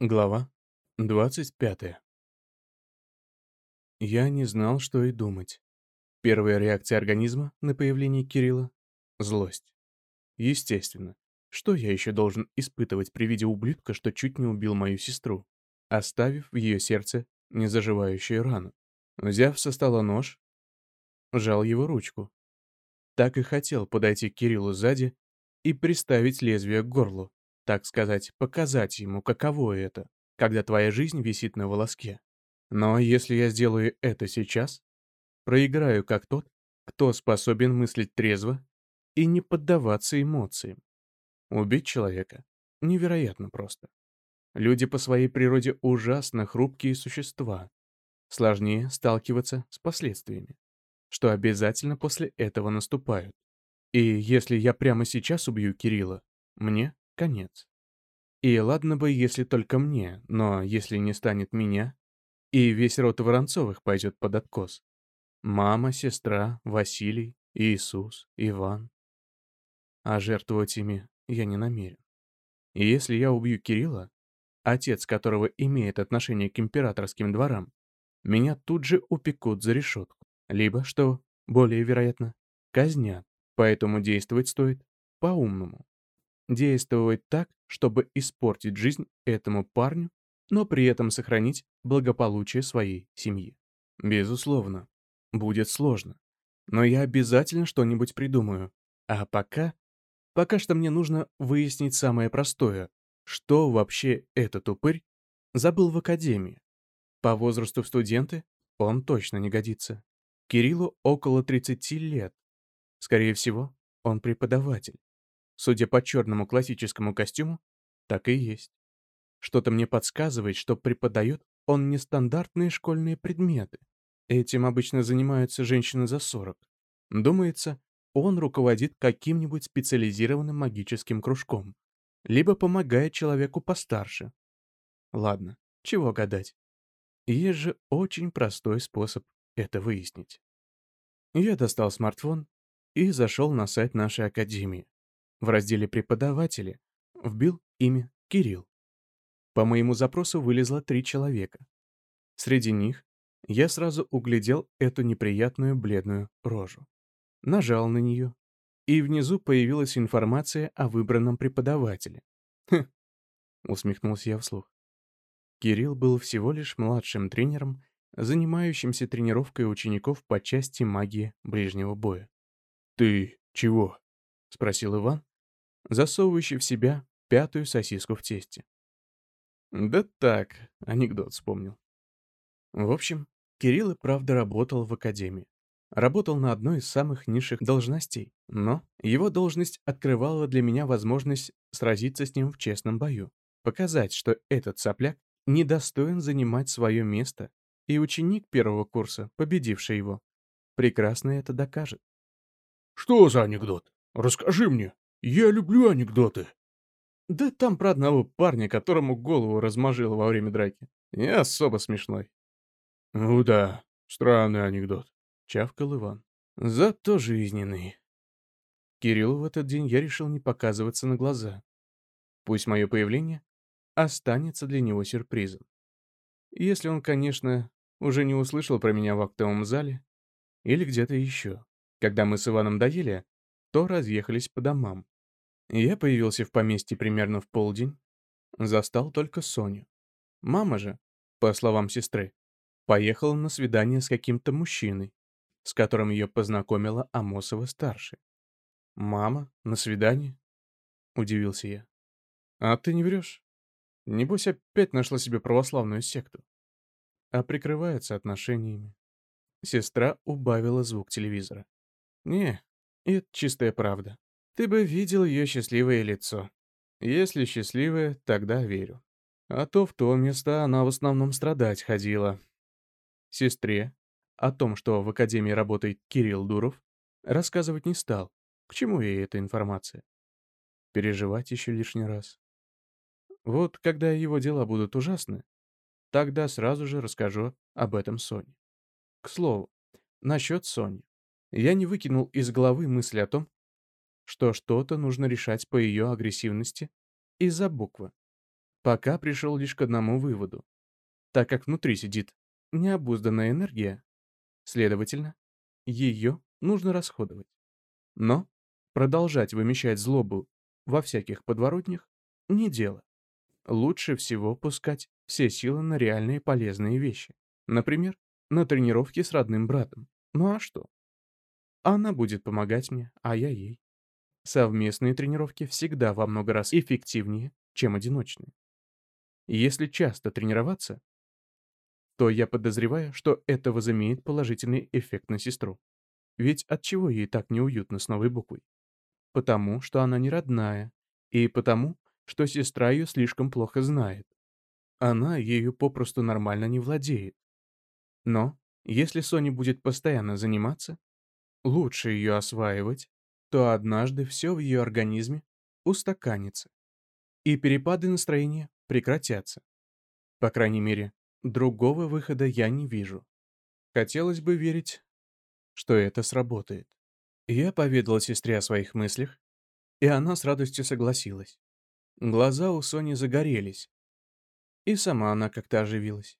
Глава 25. Я не знал, что и думать. Первая реакция организма на появление Кирилла — злость. Естественно, что я еще должен испытывать при виде ублюдка, что чуть не убил мою сестру, оставив в ее сердце незаживающую рану? Взяв со стола нож, жал его ручку. Так и хотел подойти к Кириллу сзади и приставить лезвие к горлу, так сказать, показать ему, каково это, когда твоя жизнь висит на волоске. Но если я сделаю это сейчас, проиграю как тот, кто способен мыслить трезво и не поддаваться эмоциям. Убить человека невероятно просто. Люди по своей природе ужасно хрупкие существа. Сложнее сталкиваться с последствиями, что обязательно после этого наступают. И если я прямо сейчас убью Кирилла, мне конец. И ладно бы, если только мне, но если не станет меня, и весь род Воронцовых пойдет под откос. Мама, сестра, Василий, Иисус, Иван. А жертвовать ими я не намерен. И если я убью Кирилла, отец которого имеет отношение к императорским дворам, меня тут же упекут за решетку. Либо, что более вероятно, казнят. Поэтому действовать стоит по-умному. Действовать так, чтобы испортить жизнь этому парню, но при этом сохранить благополучие своей семьи. Безусловно, будет сложно. Но я обязательно что-нибудь придумаю. А пока... Пока что мне нужно выяснить самое простое. Что вообще этот упырь забыл в академии? По возрасту студенты он точно не годится. Кириллу около 30 лет. Скорее всего, он преподаватель. Судя по черному классическому костюму, так и есть. Что-то мне подсказывает, что преподает он нестандартные школьные предметы. Этим обычно занимаются женщины за 40. Думается, он руководит каким-нибудь специализированным магическим кружком, либо помогает человеку постарше. Ладно, чего гадать. Есть же очень простой способ это выяснить. Я достал смартфон и зашел на сайт нашей академии. В разделе «Преподаватели» вбил имя Кирилл. По моему запросу вылезло три человека. Среди них я сразу углядел эту неприятную бледную рожу. Нажал на нее, и внизу появилась информация о выбранном преподавателе. «Хм!» — усмехнулся я вслух. Кирилл был всего лишь младшим тренером, занимающимся тренировкой учеников по части магии ближнего боя. «Ты чего?» — спросил Иван, засовывающий в себя пятую сосиску в тесте. Да так, анекдот вспомнил. В общем, Кирилл и правда работал в академии. Работал на одной из самых низших должностей, но его должность открывала для меня возможность сразиться с ним в честном бою, показать, что этот сопляк недостоин занимать свое место, и ученик первого курса, победивший его, прекрасно это докажет. «Что за анекдот? Расскажи мне!» Я люблю анекдоты. Да там про одного парня, которому голову размажило во время драки. Не особо смешной. Ну да, странный анекдот. Чавкал Иван. Зато жизненный. Кириллу в этот день я решил не показываться на глаза. Пусть мое появление останется для него сюрпризом. Если он, конечно, уже не услышал про меня в актовом зале или где-то еще. Когда мы с Иваном доели, то разъехались по домам. Я появился в поместье примерно в полдень, застал только Соню. Мама же, по словам сестры, поехала на свидание с каким-то мужчиной, с которым ее познакомила Амосова-старшая. «Мама? На свидание?» — удивился я. «А ты не врешь? Небось, опять нашла себе православную секту. А прикрывается отношениями». Сестра убавила звук телевизора. «Не, это чистая правда. Ты бы видел ее счастливое лицо. Если счастливое, тогда верю. А то в то место она в основном страдать ходила. Сестре о том, что в академии работает Кирилл Дуров, рассказывать не стал. К чему ей эта информация? Переживать еще лишний раз. Вот когда его дела будут ужасны, тогда сразу же расскажу об этом Соне. К слову, насчет Сони я не выкинул из головы мысли о том, что что-то нужно решать по ее агрессивности из-за буквы. Пока пришел лишь к одному выводу. Так как внутри сидит необузданная энергия, следовательно, ее нужно расходовать. Но продолжать вымещать злобу во всяких подворотнях не дело. Лучше всего пускать все силы на реальные полезные вещи. Например, на тренировки с родным братом. Ну а что? Она будет помогать мне, а я ей. Совместные тренировки всегда во много раз эффективнее, чем одиночные. Если часто тренироваться, то я подозреваю, что это возымеет положительный эффект на сестру. Ведь от чего ей так неуютно с новой буквой? Потому, что она не родная, и потому, что сестра ее слишком плохо знает. Она ею попросту нормально не владеет. Но, если Соня будет постоянно заниматься, лучше ее осваивать, то однажды все в ее организме устаканится, и перепады настроения прекратятся. По крайней мере, другого выхода я не вижу. Хотелось бы верить, что это сработает. Я поведала сестре о своих мыслях, и она с радостью согласилась. Глаза у Сони загорелись, и сама она как-то оживилась.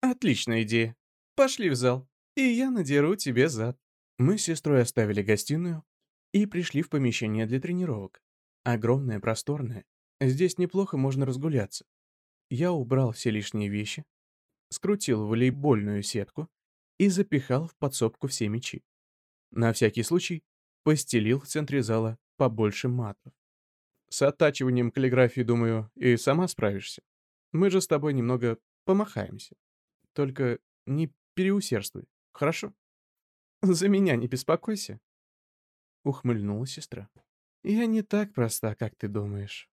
«Отличная идея. Пошли в зал, и я надеру тебе зад». Мы с сестрой оставили гостиную и пришли в помещение для тренировок. Огромное, просторное. Здесь неплохо можно разгуляться. Я убрал все лишние вещи, скрутил волейбольную сетку и запихал в подсобку все мячи. На всякий случай постелил в центре зала побольше матов. С оттачиванием каллиграфии, думаю, и сама справишься. Мы же с тобой немного помахаемся. Только не переусердствуй, хорошо? За меня не беспокойся. Ухмыльнула сестра. Я не так проста, как ты думаешь.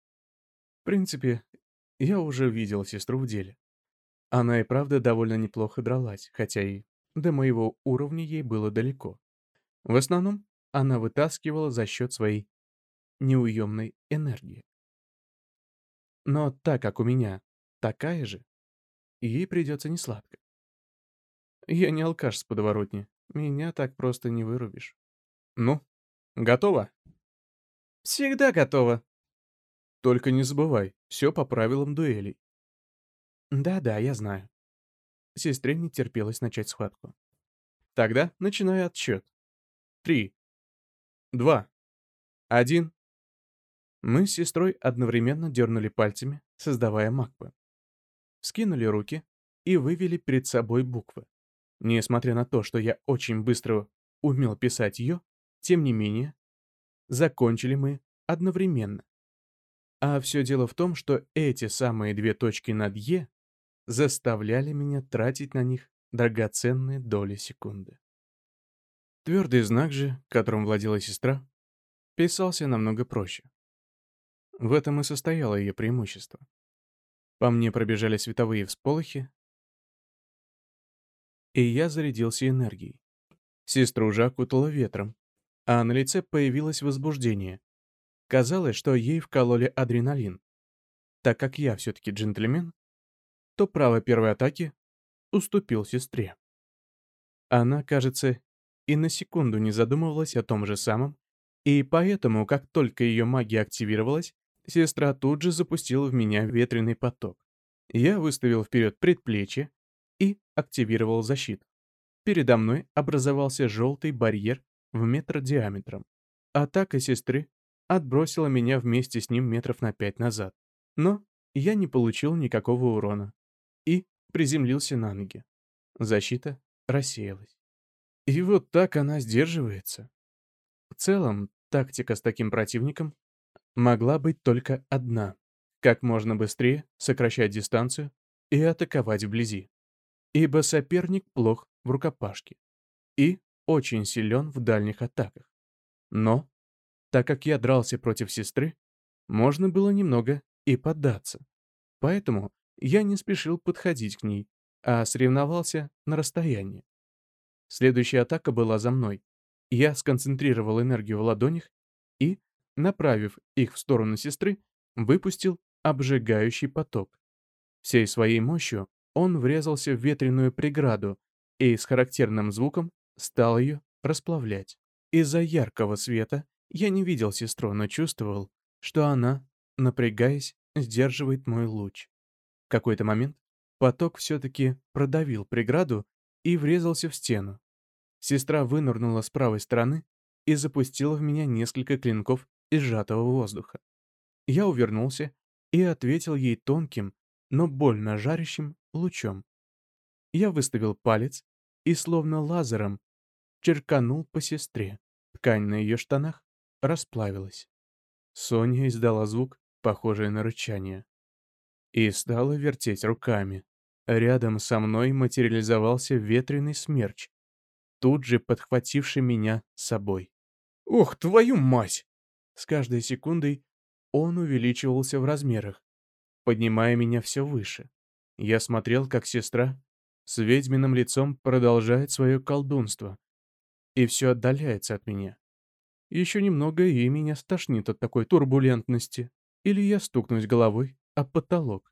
В принципе, я уже видел сестру в деле. Она и правда довольно неплохо дралась, хотя и до моего уровня ей было далеко. В основном она вытаскивала за счет своей неуемной энергии. Но так как у меня такая же, ей придется несладко. Я не алкаш с подворотни, меня так просто не вырубишь. Ну, готово? Всегда готово. Только не забывай, все по правилам дуэлей. Да-да, я знаю. Сестре не терпелось начать схватку. Тогда начинаю отсчет. Три. Два. Один. Мы с сестрой одновременно дернули пальцами, создавая маквы. Скинули руки и вывели перед собой буквы. Несмотря на то, что я очень быстро умел писать ее, тем не менее, закончили мы одновременно. А все дело в том, что эти самые две точки над «е» заставляли меня тратить на них драгоценные доли секунды. Твердый знак же, которым владела сестра, писался намного проще. В этом и состояло ее преимущество. По мне пробежали световые всполохи, и я зарядился энергией. Сестру же окутало ветром, а на лице появилось возбуждение. Казалось, что ей вкололи адреналин. Так как я все-таки джентльмен, то право первой атаки уступил сестре. Она, кажется, и на секунду не задумывалась о том же самом, и поэтому, как только ее магия активировалась, сестра тут же запустила в меня ветреный поток. Я выставил вперед предплечье и активировал защиту. Передо мной образовался желтый барьер в метр диаметром. Атака сестры отбросила меня вместе с ним метров на пять назад. Но я не получил никакого урона и приземлился на ноги. Защита рассеялась. И вот так она сдерживается. В целом, тактика с таким противником могла быть только одна — как можно быстрее сокращать дистанцию и атаковать вблизи. Ибо соперник плох в рукопашке и очень силен в дальних атаках. Но, так как я дрался против сестры, можно было немного и поддаться. Поэтому я не спешил подходить к ней, а соревновался на расстоянии. Следующая атака была за мной. Я сконцентрировал энергию в ладонях и, направив их в сторону сестры, выпустил обжигающий поток. Всей своей мощью он врезался в ветреную преграду и с характерным звуком стал ее расплавлять. Из-за яркого света я не видел сестру, но чувствовал, что она, напрягаясь, сдерживает мой луч. В какой-то момент поток все-таки продавил преграду и врезался в стену. Сестра вынырнула с правой стороны и запустила в меня несколько клинков из сжатого воздуха. Я увернулся и ответил ей тонким, но больно жарящим лучом. Я выставил палец и словно лазером черканул по сестре. Ткань на ее штанах расплавилась. Соня издала звук, похожий на рычание, и стала вертеть руками. Рядом со мной материализовался ветреный смерч, тут же подхвативший меня с собой. «Ох, твою мать!» С каждой секундой он увеличивался в размерах, поднимая меня все выше. Я смотрел, как сестра с ведьминым лицом продолжает свое колдунство, и все отдаляется от меня. Еще немного, и меня стошнит от такой турбулентности, или я стукнусь головой об потолок.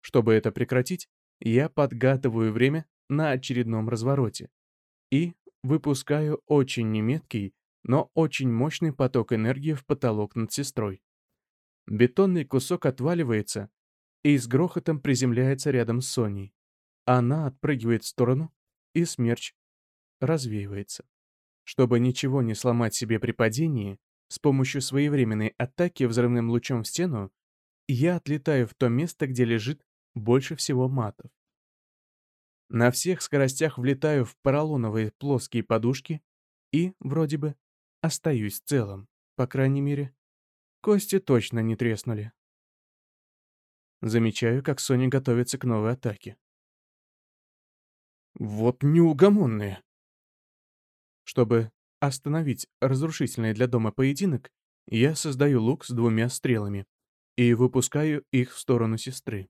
Чтобы это прекратить, я подгадываю время на очередном развороте и выпускаю очень неметкий, но очень мощный поток энергии в потолок над сестрой. Бетонный кусок отваливается и с грохотом приземляется рядом с Соней. Она отпрыгивает в сторону, и смерч развеивается. Чтобы ничего не сломать себе при падении, с помощью своевременной атаки взрывным лучом в стену, я отлетаю в то место, где лежит больше всего матов. На всех скоростях влетаю в поролоновые плоские подушки и, вроде бы, остаюсь целым. По крайней мере, кости точно не треснули. Замечаю, как Соня готовится к новой атаке. Вот неугомонные. Чтобы остановить разрушительный для дома поединок, я создаю лук с двумя стрелами и выпускаю их в сторону сестры.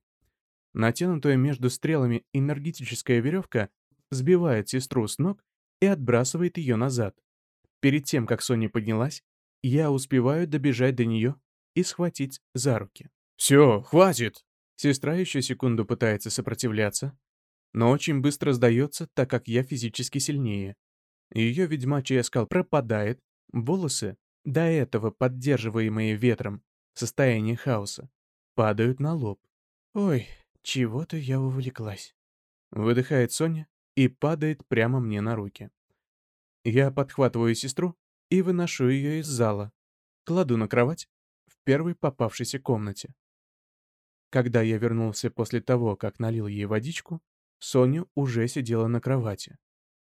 Натянутая между стрелами энергетическая веревка сбивает сестру с ног и отбрасывает ее назад. Перед тем, как Соня поднялась, я успеваю добежать до нее и схватить за руки. «Все, хватит!» Сестра еще секунду пытается сопротивляться, но очень быстро сдается, так как я физически сильнее. Ее ведьмачий оскал пропадает, волосы, до этого поддерживаемые ветром, в состоянии хаоса, падают на лоб. «Ой, чего-то я увлеклась», — выдыхает Соня и падает прямо мне на руки. Я подхватываю сестру и выношу ее из зала, кладу на кровать в первой попавшейся комнате. Когда я вернулся после того, как налил ей водичку, Соня уже сидела на кровати.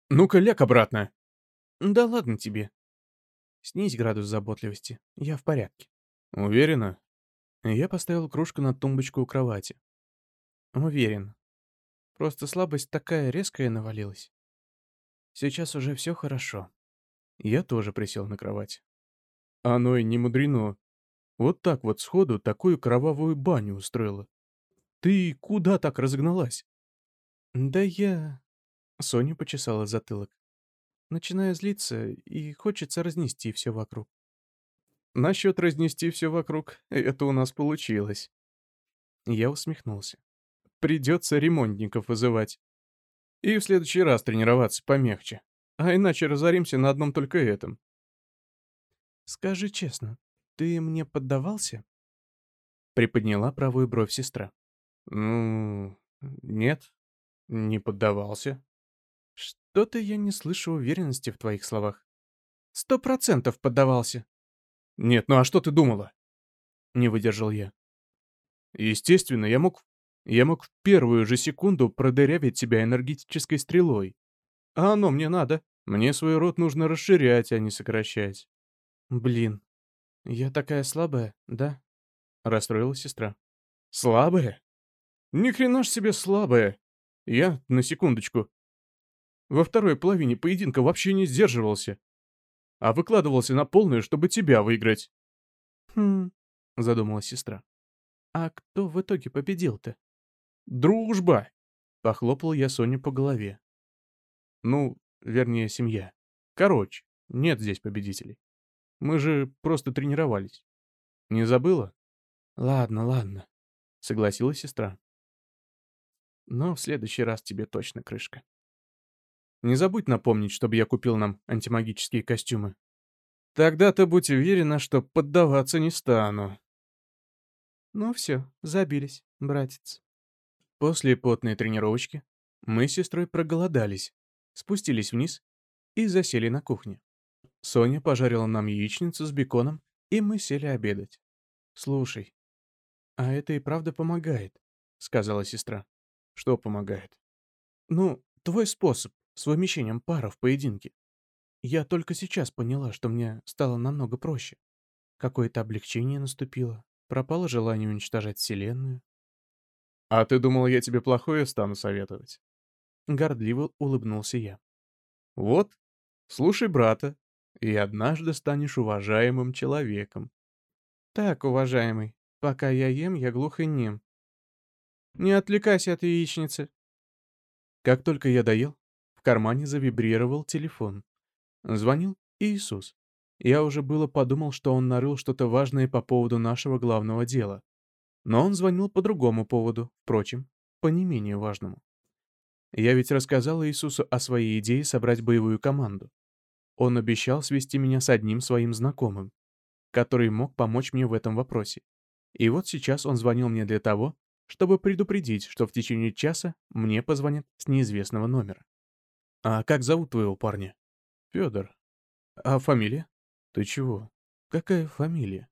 «Ну-ка, ляг обратно!» «Да ладно тебе. Снизь градус заботливости, я в порядке». «Уверена?» Я поставил кружку на тумбочку у кровати. «Уверен. Просто слабость такая резкая навалилась. Сейчас уже все хорошо». Я тоже присел на кровать. Оно и не мудрено. Вот так вот сходу такую кровавую баню устроила. Ты куда так разогналась? Да я... Соня почесала затылок. Начинаю злиться, и хочется разнести все вокруг. Насчет разнести все вокруг, это у нас получилось. Я усмехнулся. Придется ремонтников вызывать. И в следующий раз тренироваться помягче. А иначе разоримся на одном только этом. Скажи честно, «Ты мне поддавался?» Приподняла правую бровь сестра. «Ну, нет, не поддавался». «Что-то я не слышу уверенности в твоих словах. Сто процентов поддавался». «Нет, ну а что ты думала?» Не выдержал я. «Естественно, я мог... Я мог в первую же секунду продырявить тебя энергетической стрелой. А оно мне надо. Мне свой рот нужно расширять, а не сокращать». «Блин, «Я такая слабая, да?» — расстроилась сестра. «Слабая? Ни хрена ж себе слабая. Я, на секундочку, во второй половине поединка вообще не сдерживался, а выкладывался на полную, чтобы тебя выиграть». «Хм...» — задумалась сестра. «А кто в итоге победил-то?» «Дружба!» — похлопал я Соню по голове. «Ну, вернее, семья. Короче, нет здесь победителей». Мы же просто тренировались. Не забыла? Ладно, ладно, согласилась сестра. Но в следующий раз тебе точно крышка. Не забудь напомнить, чтобы я купил нам антимагические костюмы. Тогда-то будь уверена, что поддаваться не стану. Ну все, забились, братец. После потной тренировочки мы с сестрой проголодались, спустились вниз и засели на кухне. Соня пожарила нам яичницу с беконом, и мы сели обедать. «Слушай, а это и правда помогает», — сказала сестра. «Что помогает?» «Ну, твой способ с вымещением пара в поединке. Я только сейчас поняла, что мне стало намного проще. Какое-то облегчение наступило, пропало желание уничтожать Вселенную. «А ты думал, я тебе плохое стану советовать?» Гордливо улыбнулся я. «Вот, слушай брата, и однажды станешь уважаемым человеком». «Так, уважаемый, пока я ем, я глух и нем. Не отвлекайся от яичницы». Как только я доел, кармане завибрировал телефон. Звонил Иисус. Я уже было подумал, что он нарыл что-то важное по поводу нашего главного дела. Но он звонил по другому поводу, впрочем, по не менее важному. Я ведь рассказал Иисусу о своей идее собрать боевую команду. Он обещал свести меня с одним своим знакомым, который мог помочь мне в этом вопросе. И вот сейчас он звонил мне для того, чтобы предупредить, что в течение часа мне позвонят с неизвестного номера. «А как зовут твоего парня?» «Федор». «А фамилия?» «Ты чего? Какая фамилия?»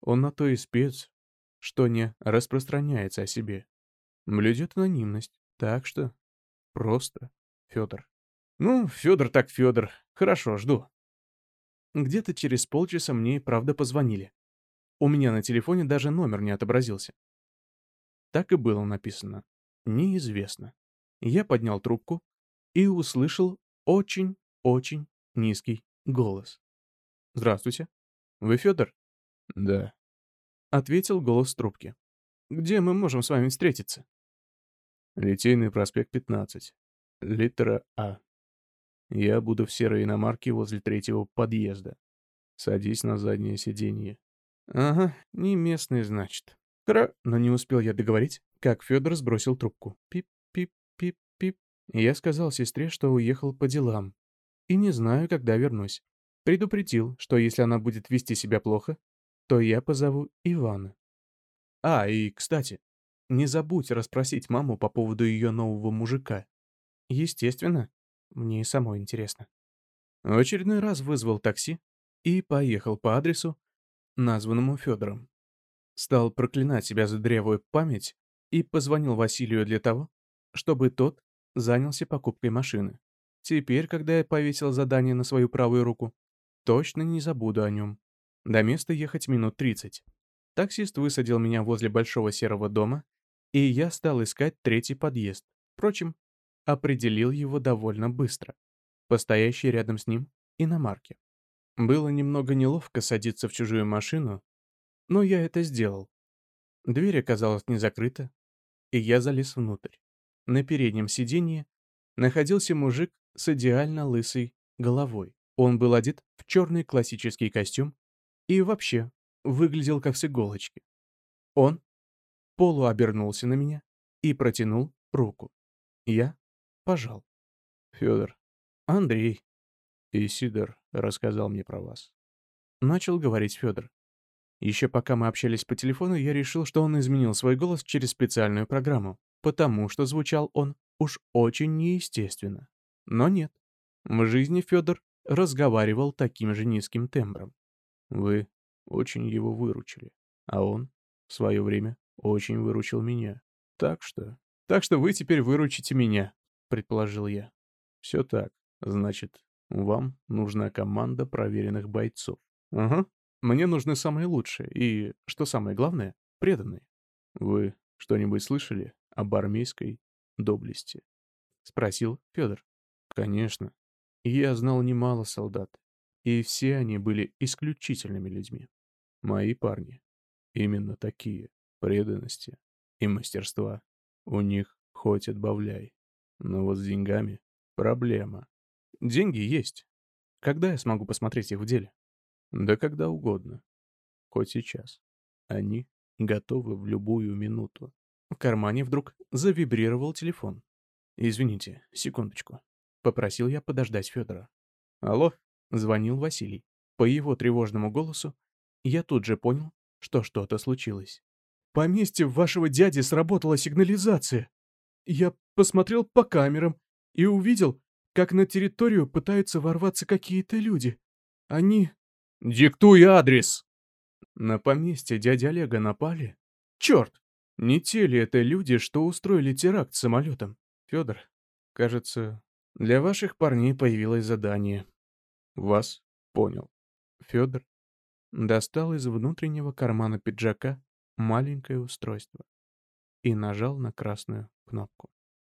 Он на то и спец, что не распространяется о себе. Блюдет анонимность, так что Просто Федор. Ну, Федор так Федор. Хорошо, жду. Где-то через полчаса мне и правда позвонили. У меня на телефоне даже номер не отобразился. Так и было написано. Неизвестно. Я поднял трубку и услышал очень-очень низкий голос. «Здравствуйте. Вы Федор?» «Да», — ответил голос трубки. «Где мы можем с вами встретиться?» Литейный проспект 15. Литера А. Я буду в серой иномарке возле третьего подъезда. Садись на заднее сиденье. Ага, не местный, значит. Кра... Но не успел я договорить, как Федор сбросил трубку. Пип-пип-пип-пип. Я сказал сестре, что уехал по делам. И не знаю, когда вернусь. Предупредил, что если она будет вести себя плохо, то я позову Ивана. А, и, кстати, не забудь расспросить маму по поводу ее нового мужика. Естественно, мне и самой интересно. Очередной раз вызвал такси и поехал по адресу, названному Федором. Стал проклинать себя за древую память и позвонил Василию для того, чтобы тот занялся покупкой машины. Теперь, когда я повесил задание на свою правую руку, точно не забуду о нем. До места ехать минут 30. Таксист высадил меня возле большого серого дома и я стал искать третий подъезд. Впрочем, определил его довольно быстро, постоящий рядом с ним иномарке. Было немного неловко садиться в чужую машину, но я это сделал. Дверь оказалась не закрыта, и я залез внутрь. На переднем сиденье находился мужик с идеально лысой головой. Он был одет в черный классический костюм и вообще выглядел как с иголочки. Он полуобернулся на меня и протянул руку. Я пожал. Федор. Андрей. И Сидор рассказал мне про вас. Начал говорить Федор. Еще пока мы общались по телефону, я решил, что он изменил свой голос через специальную программу, потому что звучал он уж очень неестественно. Но нет. В жизни Федор разговаривал таким же низким тембром. Вы очень его выручили, а он в свое время очень выручил меня. Так что... Так что вы теперь выручите меня, предположил я. Все так. Значит, вам нужна команда проверенных бойцов. Ага. Мне нужны самые лучшие и, что самое главное, преданные. Вы что-нибудь слышали об армейской доблести? Спросил Федор. Конечно. Я знал немало солдат, и все они были исключительными людьми. Мои парни именно такие преданности и мастерства у них хоть отбавляй. Но вот с деньгами проблема. Деньги есть. Когда я смогу посмотреть их в деле? Да когда угодно. Хоть сейчас. Они готовы в любую минуту. В кармане вдруг завибрировал телефон. «Извините, секундочку». Попросил я подождать Федора. «Алло?» — звонил Василий. По его тревожному голосу я тут же понял, что что-то случилось. поместье вашего дяди сработала сигнализация. Я посмотрел по камерам и увидел, как на территорию пытаются ворваться какие-то люди. Они... Диктуй адрес! На поместье дяди Олега напали? Черт! Не те ли это люди, что устроили теракт самолетом? Федор, кажется, для ваших парней появилось задание. Вас понял. Федор достал из внутреннего кармана пиджака маленькое устройство и нажал на красную кнопку.